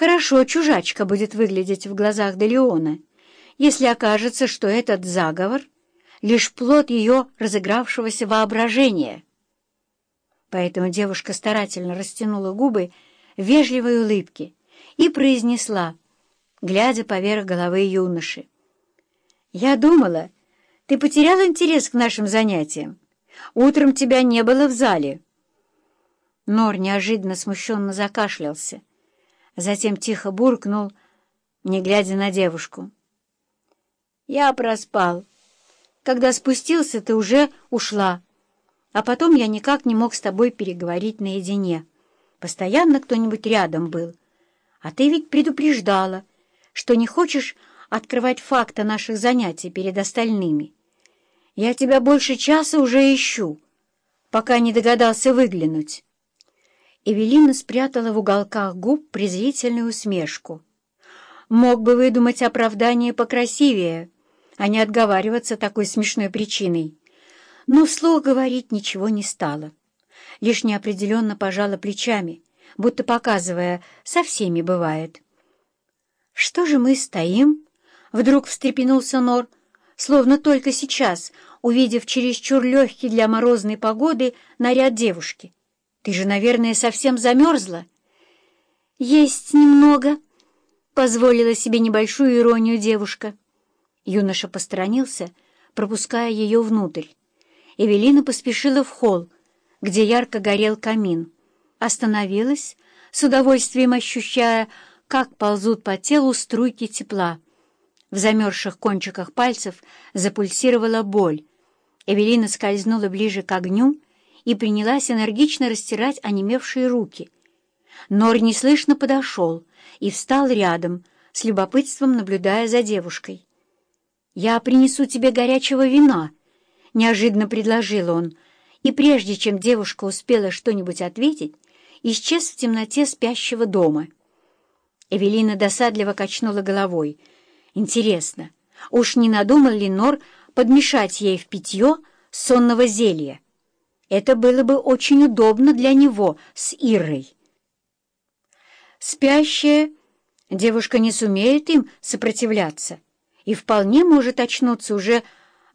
Хорошо чужачка будет выглядеть в глазах Делеона, если окажется, что этот заговор — лишь плод ее разыгравшегося воображения. Поэтому девушка старательно растянула губы вежливой улыбке и произнесла, глядя поверх головы юноши. «Я думала, ты потерял интерес к нашим занятиям. Утром тебя не было в зале». Нор неожиданно смущенно закашлялся. Затем тихо буркнул, не глядя на девушку. «Я проспал. Когда спустился, ты уже ушла. А потом я никак не мог с тобой переговорить наедине. Постоянно кто-нибудь рядом был. А ты ведь предупреждала, что не хочешь открывать факты наших занятий перед остальными. Я тебя больше часа уже ищу, пока не догадался выглянуть». Эвелина спрятала в уголках губ презрительную усмешку. «Мог бы выдумать оправдание покрасивее, а не отговариваться такой смешной причиной». Но вслух говорить ничего не стало. Лишь неопределенно пожала плечами, будто показывая, со всеми бывает. «Что же мы стоим?» — вдруг встрепенулся Нор, словно только сейчас, увидев чересчур легкий для морозной погоды наряд девушки. Ты же, наверное, совсем замерзла?» «Есть немного», — позволила себе небольшую иронию девушка. Юноша посторонился, пропуская ее внутрь. Эвелина поспешила в холл, где ярко горел камин. Остановилась, с удовольствием ощущая, как ползут по телу струйки тепла. В замерзших кончиках пальцев запульсировала боль. Эвелина скользнула ближе к огню и принялась энергично растирать онемевшие руки. Нор неслышно подошел и встал рядом, с любопытством наблюдая за девушкой. «Я принесу тебе горячего вина», — неожиданно предложил он, и прежде чем девушка успела что-нибудь ответить, исчез в темноте спящего дома. Эвелина досадливо качнула головой. «Интересно, уж не надумал ли Нор подмешать ей в питье сонного зелья?» Это было бы очень удобно для него с Ирой. Спящая девушка не сумеет им сопротивляться и вполне может очнуться уже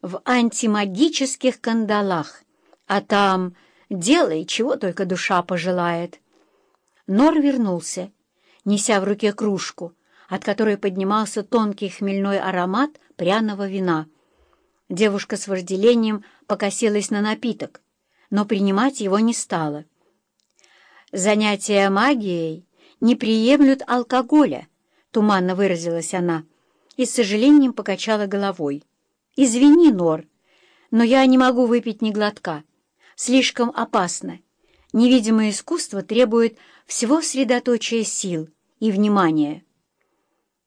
в антимагических кандалах, а там делай, чего только душа пожелает. Нор вернулся, неся в руке кружку, от которой поднимался тонкий хмельной аромат пряного вина. Девушка с вожделением покосилась на напиток, но принимать его не стала. «Занятия магией не приемлют алкоголя», — туманно выразилась она и с сожалением покачала головой. «Извини, Нор, но я не могу выпить ни глотка. Слишком опасно. Невидимое искусство требует всего средоточия сил и внимания».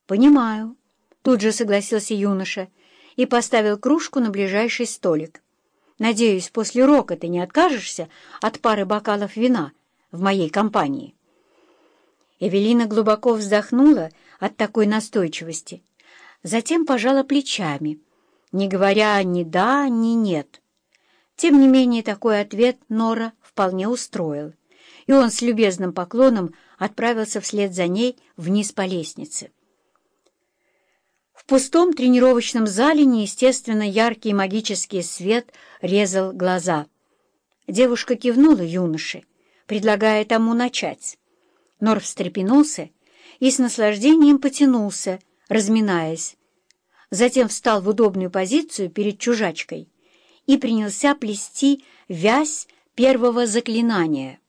«Понимаю», — тут же согласился юноша и поставил кружку на ближайший столик. Надеюсь, после рока ты не откажешься от пары бокалов вина в моей компании. Эвелина глубоко вздохнула от такой настойчивости, затем пожала плечами, не говоря ни «да», ни «нет». Тем не менее, такой ответ Нора вполне устроил, и он с любезным поклоном отправился вслед за ней вниз по лестнице. Пустом тренировочном зале неестественно яркий магический свет резал глаза. Девушка кивнула юноше, предлагая тому начать. Нор встрепенулся и с наслаждением потянулся, разминаясь. Затем встал в удобную позицию перед чужачкой и принялся плести вязь первого заклинания —